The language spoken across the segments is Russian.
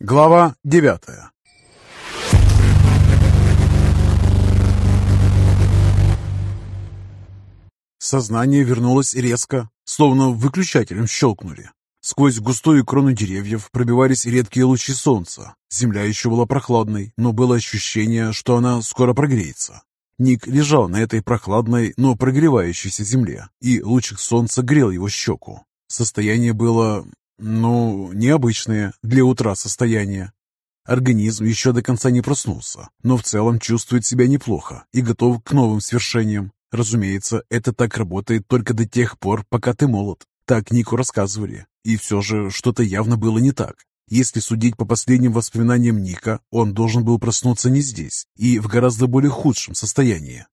Глава девятая Сознание вернулось резко, словно выключателем щелкнули. Сквозь густую крону деревьев пробивались редкие лучи солнца. Земля еще была прохладной, но было ощущение, что она скоро прогреется. Ник лежал на этой прохладной, но прогревающейся земле, и лучик солнца грел его щеку. Состояние было, ну, необычное для утра состояние. Организм еще до конца не проснулся, но в целом чувствует себя неплохо и готов к новым свершениям. Разумеется, это так работает только до тех пор, пока ты молод. Так Нику рассказывали. И все же что-то явно было не так. Если судить по последним воспоминаниям Ника, он должен был проснуться не здесь и в гораздо более худшем состоянии.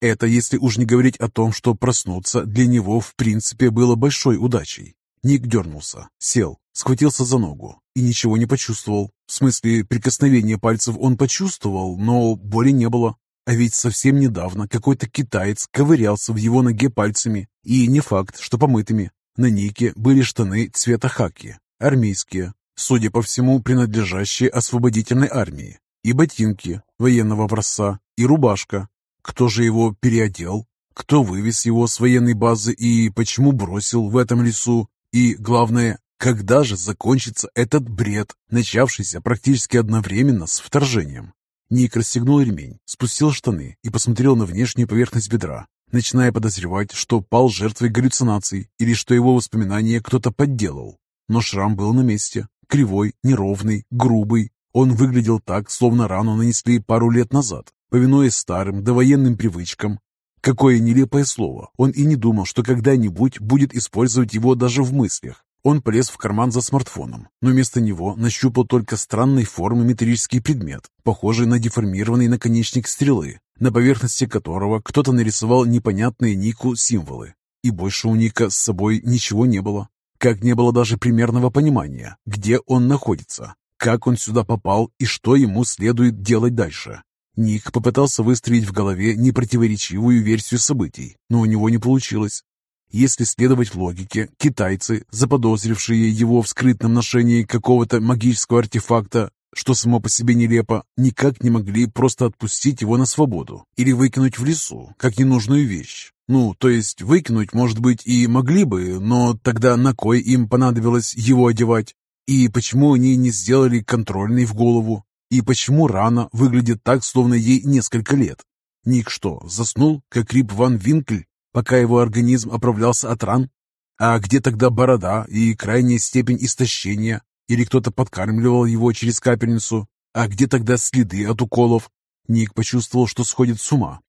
Это если уж не говорить о том, что проснуться для него в принципе было большой удачей. Ник дернулся, сел, схватился за ногу и ничего не почувствовал. В смысле, прикосновение пальцев он почувствовал, но боли не было. А ведь совсем недавно какой-то китаец ковырялся в его ноге пальцами, и не факт, что помытыми. На Нике были штаны цвета хаки, армейские, судя по всему, принадлежащие освободительной армии, и ботинки военного образца, и рубашка. Кто же его переодел? Кто вывез его с военной базы и почему бросил в этом лесу? И, главное, когда же закончится этот бред, начавшийся практически одновременно с вторжением? Ник расстегнул ремень, спустил штаны и посмотрел на внешнюю поверхность бедра, начиная подозревать, что пал жертвой галлюцинаций или что его воспоминания кто-то подделал. Но шрам был на месте, кривой, неровный, грубый. Он выглядел так, словно рану нанесли пару лет назад, повинуясь старым довоенным привычкам. Какое нелепое слово. Он и не думал, что когда-нибудь будет использовать его даже в мыслях. Он полез в карман за смартфоном, но вместо него нащупал только странной формы металлический предмет, похожий на деформированный наконечник стрелы, на поверхности которого кто-то нарисовал непонятные Нику символы. И больше у Ника с собой ничего не было. Как не было даже примерного понимания, где он находится, как он сюда попал и что ему следует делать дальше. Ник попытался выстроить в голове непротиворечивую версию событий, но у него не получилось. Если следовать логике, китайцы, заподозрившие его в скрытном ношении какого-то магического артефакта, что само по себе нелепо, никак не могли просто отпустить его на свободу или выкинуть в лесу, как ненужную вещь. Ну, то есть выкинуть, может быть, и могли бы, но тогда на кой им понадобилось его одевать? И почему они не сделали контрольный в голову? И почему рана выглядит так, словно ей несколько лет? Ник что, заснул, как Рип Ван Винкль? пока его организм оправлялся от ран? А где тогда борода и крайняя степень истощения? Или кто-то подкармливал его через капельницу? А где тогда следы от уколов? Ник почувствовал, что сходит с ума.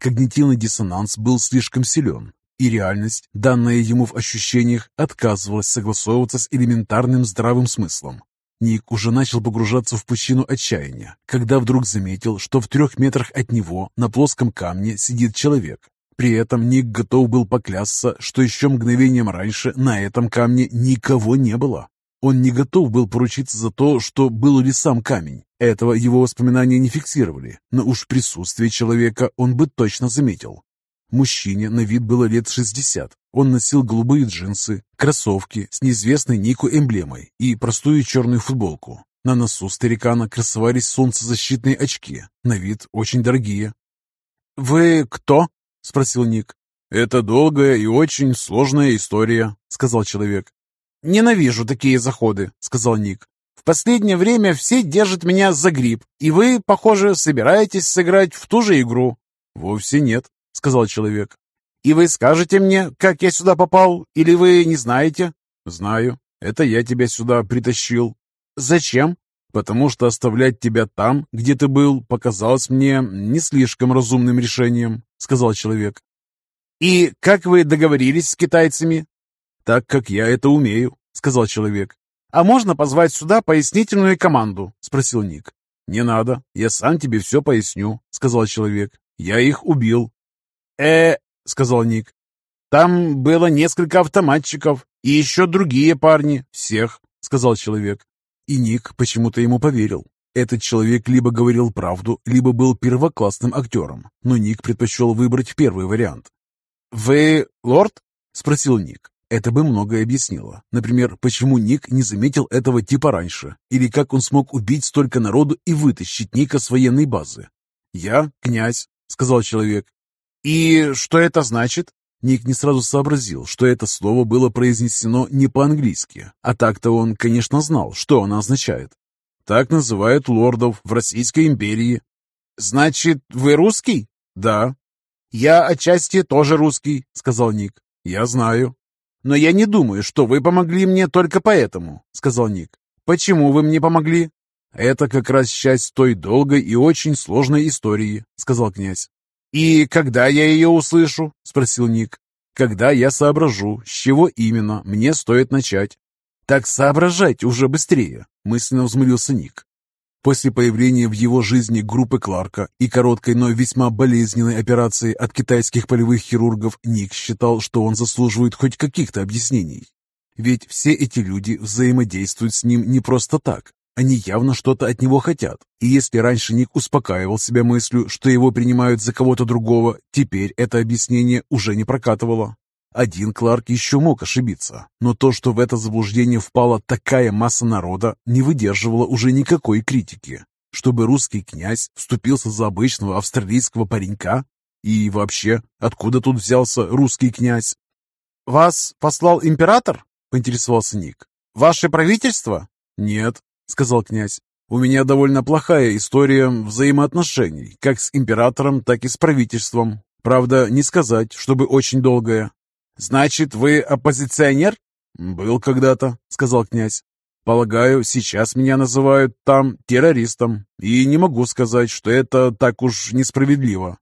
Когнитивный диссонанс был слишком силен, и реальность, данная ему в ощущениях, отказывалась согласовываться с элементарным здравым смыслом. Ник уже начал погружаться в пучину отчаяния, когда вдруг заметил, что в трех метрах от него на плоском камне сидит человек, при этом Ник готов был поклясться, что еще мгновением раньше на этом камне никого не было. Он не готов был поручиться за то, что был ли сам камень. Этого его воспоминания не фиксировали, но уж присутствие человека он бы точно заметил. Мужчине на вид было лет 60. Он носил голубые джинсы, кроссовки с неизвестной Нику эмблемой и простую черную футболку. На носу старикана красовались солнцезащитные очки, на вид очень дорогие. «Вы кто?» — спросил Ник. «Это долгая и очень сложная история», — сказал человек. «Ненавижу такие заходы», — сказал Ник. «В последнее время все держат меня за гриб, и вы, похоже, собираетесь сыграть в ту же игру». «Вовсе нет», — сказал человек. «И вы скажете мне, как я сюда попал, или вы не знаете?» «Знаю. Это я тебя сюда притащил». «Зачем?» «Потому что оставлять тебя там, где ты был, показалось мне не слишком разумным решением», — сказал человек. «И как вы договорились с китайцами?» «Так, как я это умею», — сказал человек. «А можно позвать сюда пояснительную команду?» — спросил Ник. «Не надо, я сам тебе все поясню», — сказал человек. «Я их убил». «Э, — сказал Ник, — там было несколько автоматчиков и еще другие парни, всех», — сказал человек. И Ник почему-то ему поверил. Этот человек либо говорил правду, либо был первоклассным актером, но Ник предпочел выбрать первый вариант. «Вы лорд?» — спросил Ник. Это бы многое объяснило. Например, почему Ник не заметил этого типа раньше, или как он смог убить столько народу и вытащить Ника с военной базы. «Я князь», — сказал человек. «И что это значит?» Ник не сразу сообразил, что это слово было произнесено не по-английски, а так-то он, конечно, знал, что оно означает. Так называют лордов в Российской империи. «Значит, вы русский?» «Да». «Я отчасти тоже русский», — сказал Ник. «Я знаю». «Но я не думаю, что вы помогли мне только поэтому», — сказал Ник. «Почему вы мне помогли?» «Это как раз часть той долгой и очень сложной истории», — сказал князь. «И когда я ее услышу?» — спросил Ник. «Когда я соображу, с чего именно мне стоит начать». «Так соображайте уже быстрее», — мысленно взмолился Ник. После появления в его жизни группы Кларка и короткой, но весьма болезненной операции от китайских полевых хирургов, Ник считал, что он заслуживает хоть каких-то объяснений. Ведь все эти люди взаимодействуют с ним не просто так, они явно что-то от него хотят. И если раньше Ник успокаивал себя мыслью, что его принимают за кого-то другого, теперь это объяснение уже не прокатывало. Один Кларк еще мог ошибиться, но то, что в это заблуждение впала такая масса народа, не выдерживало уже никакой критики. Чтобы русский князь вступился за обычного австралийского паренька? И вообще, откуда тут взялся русский князь? «Вас послал император?» — поинтересовался Ник. «Ваше правительство?» «Нет, — сказал князь. «У меня довольно плохая история взаимоотношений, как с императором, так и с правительством. Правда, не сказать, чтобы очень долгая». «Значит, вы оппозиционер?» «Был когда-то», — сказал князь. «Полагаю, сейчас меня называют там террористом, и не могу сказать, что это так уж несправедливо».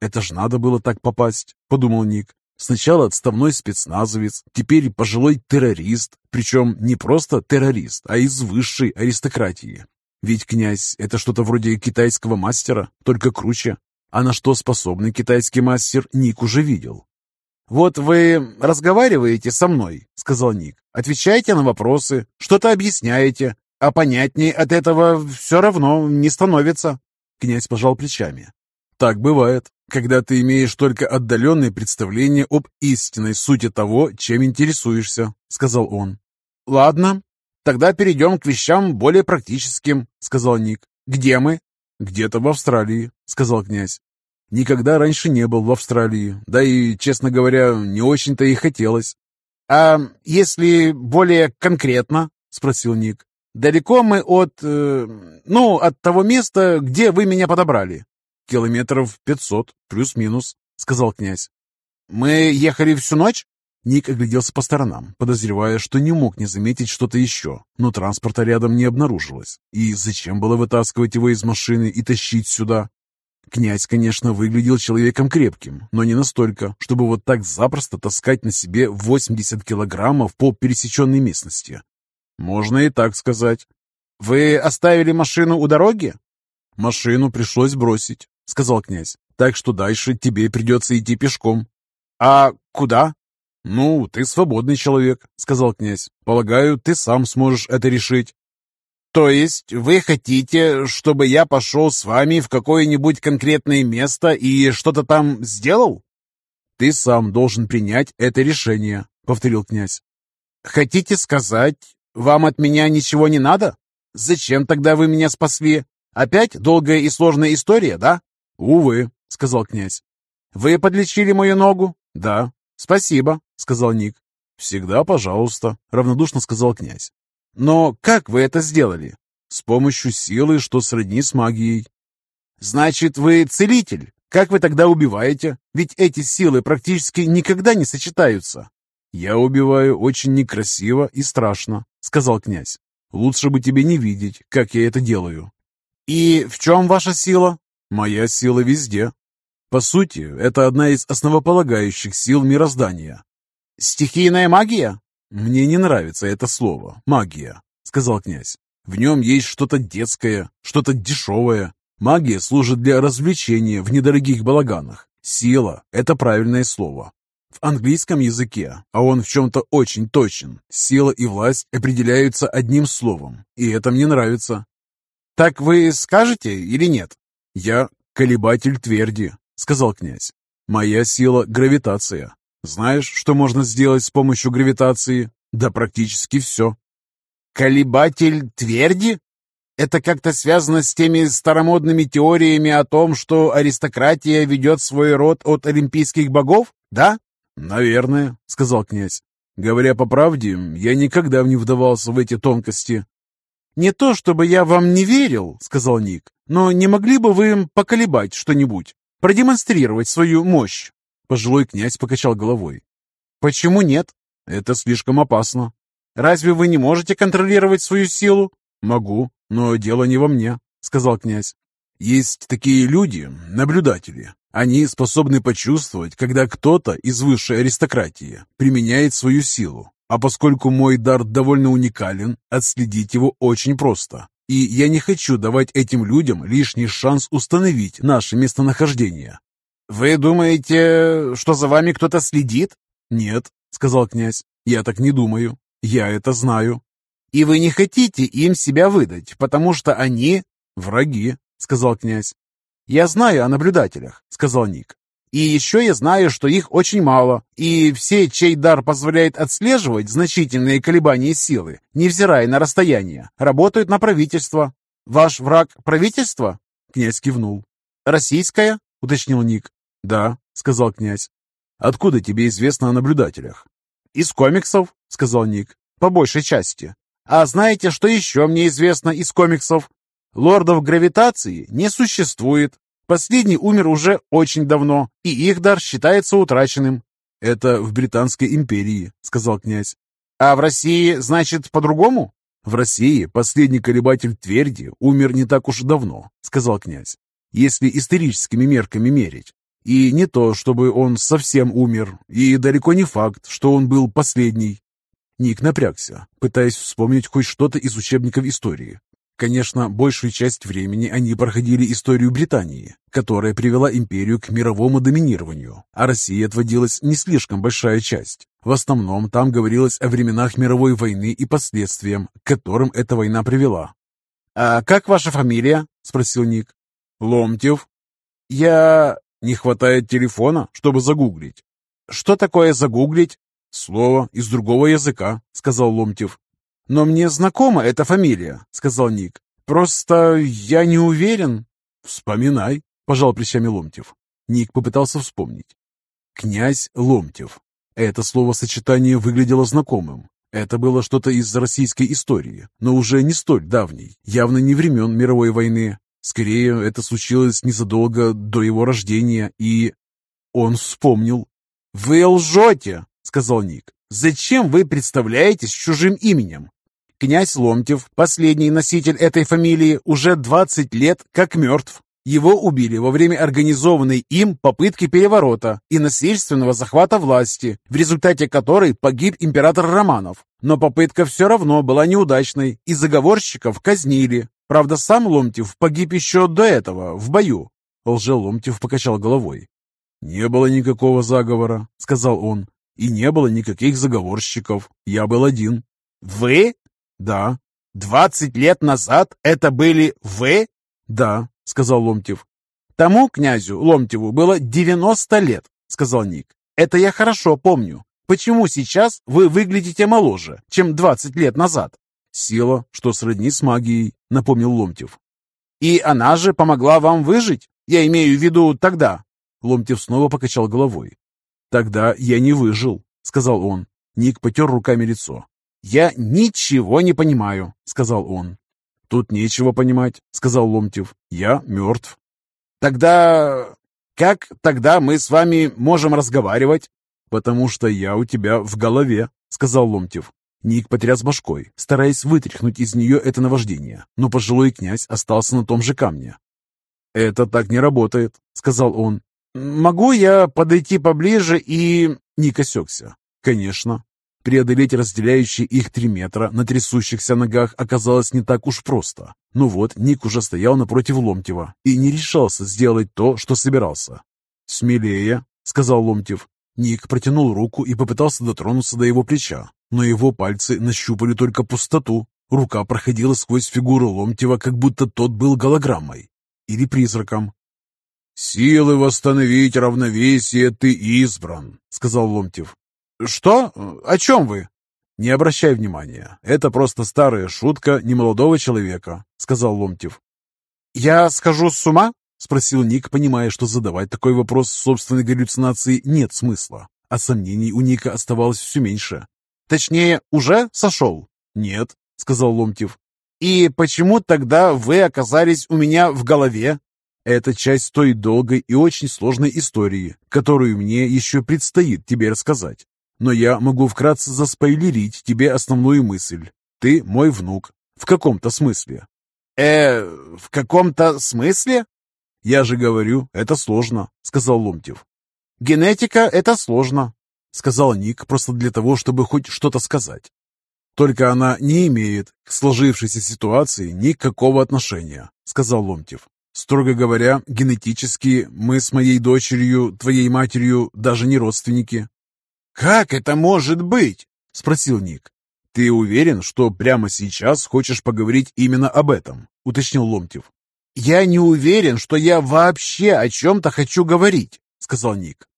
«Это ж надо было так попасть», — подумал Ник. Сначала отставной спецназовец, теперь пожилой террорист, причем не просто террорист, а из высшей аристократии. Ведь князь – это что-то вроде китайского мастера, только круче. А на что способный китайский мастер, Ник уже видел. «Вот вы разговариваете со мной», — сказал Ник. «Отвечаете на вопросы, что-то объясняете, а понятнее от этого все равно не становится». Князь пожал плечами. «Так бывает когда ты имеешь только отдаленное представление об истинной сути того, чем интересуешься», — сказал он. «Ладно, тогда перейдем к вещам более практическим», — сказал Ник. «Где мы?» «Где-то в Австралии», — сказал князь. «Никогда раньше не был в Австралии, да и, честно говоря, не очень-то и хотелось». «А если более конкретно?» — спросил Ник. «Далеко мы от... Э, ну, от того места, где вы меня подобрали?» «Километров пятьсот, плюс-минус», — сказал князь. «Мы ехали всю ночь?» Ник огляделся по сторонам, подозревая, что не мог не заметить что-то еще, но транспорта рядом не обнаружилось. И зачем было вытаскивать его из машины и тащить сюда? Князь, конечно, выглядел человеком крепким, но не настолько, чтобы вот так запросто таскать на себе 80 килограммов по пересеченной местности. Можно и так сказать. «Вы оставили машину у дороги?» «Машину пришлось бросить. — сказал князь. «Так что дальше тебе придется идти пешком». «А куда?» «Ну, ты свободный человек», — сказал князь. «Полагаю, ты сам сможешь это решить». «То есть вы хотите, чтобы я пошел с вами в какое-нибудь конкретное место и что-то там сделал?» «Ты сам должен принять это решение», — повторил князь. «Хотите сказать, вам от меня ничего не надо? Зачем тогда вы меня спасли? Опять долгая и сложная история, да?» «Увы», — сказал князь. «Вы подлечили мою ногу?» «Да». «Спасибо», — сказал Ник. «Всегда пожалуйста», — равнодушно сказал князь. «Но как вы это сделали?» «С помощью силы, что сродни с магией». «Значит, вы целитель? Как вы тогда убиваете? Ведь эти силы практически никогда не сочетаются». «Я убиваю очень некрасиво и страшно», — сказал князь. «Лучше бы тебе не видеть, как я это делаю». «И в чем ваша сила?» Моя сила везде. По сути, это одна из основополагающих сил мироздания. Стихийная магия? Мне не нравится это слово «магия», сказал князь. В нем есть что-то детское, что-то дешевое. Магия служит для развлечения в недорогих балаганах. Сила – это правильное слово. В английском языке, а он в чем-то очень точен, сила и власть определяются одним словом, и это мне нравится. Так вы скажете или нет? «Я колебатель тверди», — сказал князь. «Моя сила — гравитация. Знаешь, что можно сделать с помощью гравитации? Да практически все. Колебатель тверди? Это как-то связано с теми старомодными теориями о том, что аристократия ведет свой род от олимпийских богов, да? Наверное, сказал князь. Говоря по правде, я никогда не вдавался в эти тонкости. «Не то, чтобы я вам не верил», — сказал Ник, «но не могли бы вы поколебать что-нибудь, продемонстрировать свою мощь?» Пожилой князь покачал головой. «Почему нет?» «Это слишком опасно». «Разве вы не можете контролировать свою силу?» «Могу, но дело не во мне», — сказал князь. «Есть такие люди, наблюдатели. Они способны почувствовать, когда кто-то из высшей аристократии применяет свою силу. А поскольку мой дар довольно уникален, отследить его очень просто. И я не хочу давать этим людям лишний шанс установить наше местонахождение. «Вы думаете, что за вами кто-то следит?» «Нет», — сказал князь, — «я так не думаю. Я это знаю». «И вы не хотите им себя выдать, потому что они...» «Враги», — сказал князь. «Я знаю о наблюдателях», — сказал Ник. И еще я знаю, что их очень мало, и все, чей дар позволяет отслеживать значительные колебания силы, невзирая на расстояние, работают на правительство. Ваш враг – правительство? Князь кивнул. Российское? – уточнил Ник. Да, сказал князь. Откуда тебе известно о наблюдателях? Из комиксов, сказал Ник, по большей части. А знаете, что еще мне известно из комиксов? Лордов гравитации не существует, Последний умер уже очень давно, и их дар считается утраченным. «Это в Британской империи», — сказал князь. «А в России, значит, по-другому?» «В России последний колебатель тверди умер не так уж давно», — сказал князь, «если историческими мерками мерить. И не то, чтобы он совсем умер, и далеко не факт, что он был последний». Ник напрягся, пытаясь вспомнить хоть что-то из учебников истории, Конечно, большую часть времени они проходили историю Британии, которая привела империю к мировому доминированию, а России отводилась не слишком большая часть. В основном там говорилось о временах мировой войны и последствиям, к которым эта война привела. «А как ваша фамилия?» – спросил Ник. «Ломтев». «Я...» «Не хватает телефона, чтобы загуглить». «Что такое загуглить?» «Слово из другого языка», – сказал Ломтев. «Но мне знакома эта фамилия», — сказал Ник. «Просто я не уверен». «Вспоминай», — пожал плечами Ломтев. Ник попытался вспомнить. «Князь Ломтев». Это словосочетание выглядело знакомым. Это было что-то из российской истории, но уже не столь давней, явно не времен мировой войны. Скорее, это случилось незадолго до его рождения, и... Он вспомнил. «Вы лжете!» — сказал Ник. «Зачем вы представляетесь чужим именем? Князь Ломтев, последний носитель этой фамилии, уже 20 лет как мертв. Его убили во время организованной им попытки переворота и насильственного захвата власти, в результате которой погиб император Романов. Но попытка все равно была неудачной, и заговорщиков казнили. Правда, сам Ломтев погиб еще до этого, в бою. Лжеломтев покачал головой. «Не было никакого заговора», — сказал он. «И не было никаких заговорщиков. Я был один». «Вы?» «Да». «Двадцать лет назад это были вы?» «Да», — сказал Ломтев. «Тому князю Ломтеву было девяносто лет», — сказал Ник. «Это я хорошо помню. Почему сейчас вы выглядите моложе, чем двадцать лет назад?» «Сила, что сродни с магией», — напомнил Ломтев. «И она же помогла вам выжить? Я имею в виду тогда». Ломтев снова покачал головой. «Тогда я не выжил», — сказал он. Ник потер руками лицо. «Я ничего не понимаю», — сказал он. «Тут нечего понимать», — сказал Ломтев. «Я мертв». «Тогда... как тогда мы с вами можем разговаривать?» «Потому что я у тебя в голове», — сказал Ломтев. Ник потряс башкой, стараясь вытряхнуть из нее это наваждение, но пожилой князь остался на том же камне. «Это так не работает», — сказал он. «Могу я подойти поближе и...» Ник осекся. «Конечно», Преодолеть разделяющие их три метра на трясущихся ногах оказалось не так уж просто. Ну вот, Ник уже стоял напротив Ломтева и не решался сделать то, что собирался. «Смелее», — сказал Ломтев. Ник протянул руку и попытался дотронуться до его плеча, но его пальцы нащупали только пустоту. Рука проходила сквозь фигуру Ломтева, как будто тот был голограммой или призраком. «Силы восстановить равновесие ты избран», — сказал Ломтев. «Что? О чем вы?» «Не обращай внимания. Это просто старая шутка немолодого человека», — сказал Ломтев. «Я схожу с ума?» — спросил Ник, понимая, что задавать такой вопрос собственной галлюцинации нет смысла. А сомнений у Ника оставалось все меньше. «Точнее, уже сошел?» «Нет», — сказал Ломтев. «И почему тогда вы оказались у меня в голове?» Это часть той долгой и очень сложной истории, которую мне еще предстоит тебе рассказать. Но я могу вкратце заспойлерить тебе основную мысль. Ты мой внук. В каком-то смысле. Э, в каком-то смысле? Я же говорю, это сложно, сказал Ломтев. Генетика — это сложно, сказал Ник просто для того, чтобы хоть что-то сказать. Только она не имеет к сложившейся ситуации никакого отношения, сказал Ломтев. Строго говоря, генетически мы с моей дочерью, твоей матерью, даже не родственники. «Как это может быть?» — спросил Ник. «Ты уверен, что прямо сейчас хочешь поговорить именно об этом?» — уточнил Ломтев. «Я не уверен, что я вообще о чем-то хочу говорить», — сказал Ник.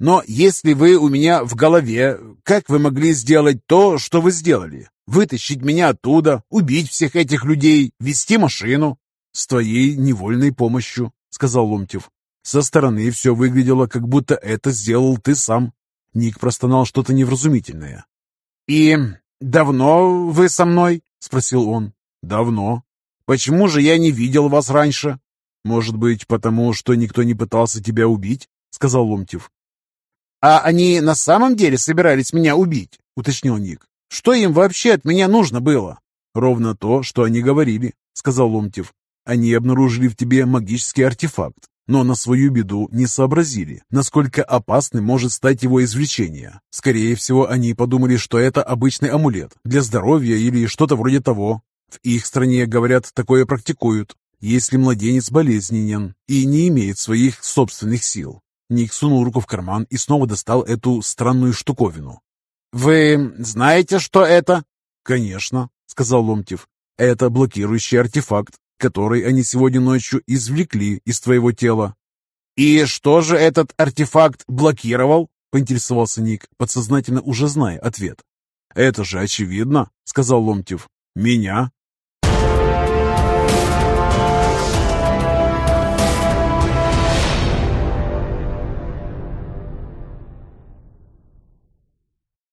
«Но если вы у меня в голове, как вы могли сделать то, что вы сделали? Вытащить меня оттуда, убить всех этих людей, вести машину?» «С твоей невольной помощью», — сказал Ломтев. «Со стороны все выглядело, как будто это сделал ты сам. Ник простонал что-то невразумительное. «И давно вы со мной?» — спросил он. «Давно. Почему же я не видел вас раньше?» «Может быть, потому что никто не пытался тебя убить?» — сказал Ломтев. «А они на самом деле собирались меня убить?» — уточнил Ник. «Что им вообще от меня нужно было?» «Ровно то, что они говорили», — сказал Ломтев. «Они обнаружили в тебе магический артефакт, но на свою беду не сообразили, насколько опасным может стать его извлечение. Скорее всего, они подумали, что это обычный амулет для здоровья или что-то вроде того. В их стране, говорят, такое практикуют, если младенец болезненен и не имеет своих собственных сил. Ник сунул руку в карман и снова достал эту странную штуковину. «Вы знаете, что это?» «Конечно», — сказал Ломтев. «Это блокирующий артефакт, который они сегодня ночью извлекли из твоего тела. «И что же этот артефакт блокировал?» — поинтересовался Ник, подсознательно уже зная ответ. «Это же очевидно», — сказал Ломтев. «Меня?»